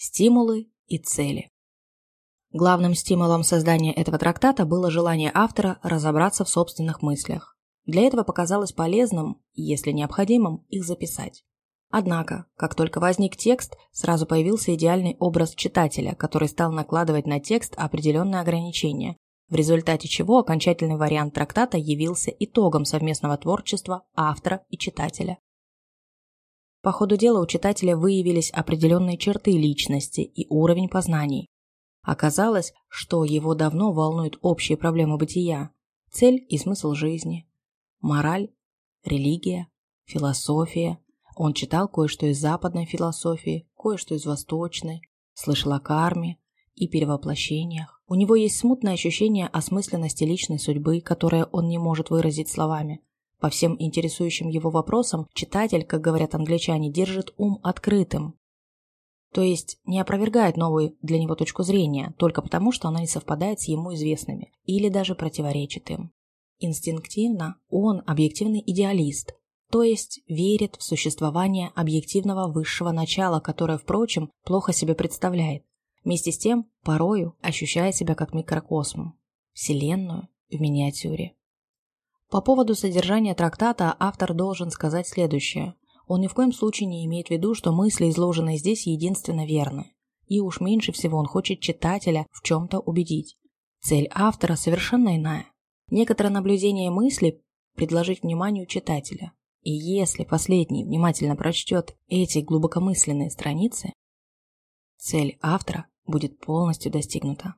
Стимулы и цели. Главным стимулом создания этого трактата было желание автора разобраться в собственных мыслях. Для этого показалось полезным, если необходимым, их записать. Однако, как только возник текст, сразу появился идеальный образ читателя, который стал накладывать на текст определенные ограничения, в результате чего окончательный вариант трактата явился итогом совместного творчества автора и читателя. По ходу дела у читателя выявились определенные черты личности и уровень познаний. Оказалось, что его давно волнуют общие проблемы бытия, цель и смысл жизни, мораль, религия, философия, он читал кое-что из западной философии, кое-что из восточной, слышал о карме и перевоплощениях. У него есть смутное ощущение осмысленности личной судьбы, которое он не может выразить словами. По всем интересующим его вопросам читатель, как говорят англичане, держит ум открытым. То есть не опровергает новую для него точку зрения, только потому, что она не совпадает с ему известными или даже противоречит им. Инстинктивно он объективный идеалист, то есть верит в существование объективного высшего начала, которое, впрочем, плохо себе представляет. Вместе с тем, порою ощущает себя как микрокосм, вселенную в миниатюре. По поводу содержания трактата автор должен сказать следующее. Он ни в коем случае не имеет в виду, что мысли, изложенные здесь, единственно верны. И уж меньше всего он хочет читателя в чем-то убедить. Цель автора совершенно иная. Некоторое наблюдение мысли предложить вниманию читателя. И если последний внимательно прочтет эти глубокомысленные страницы, цель автора будет полностью достигнута.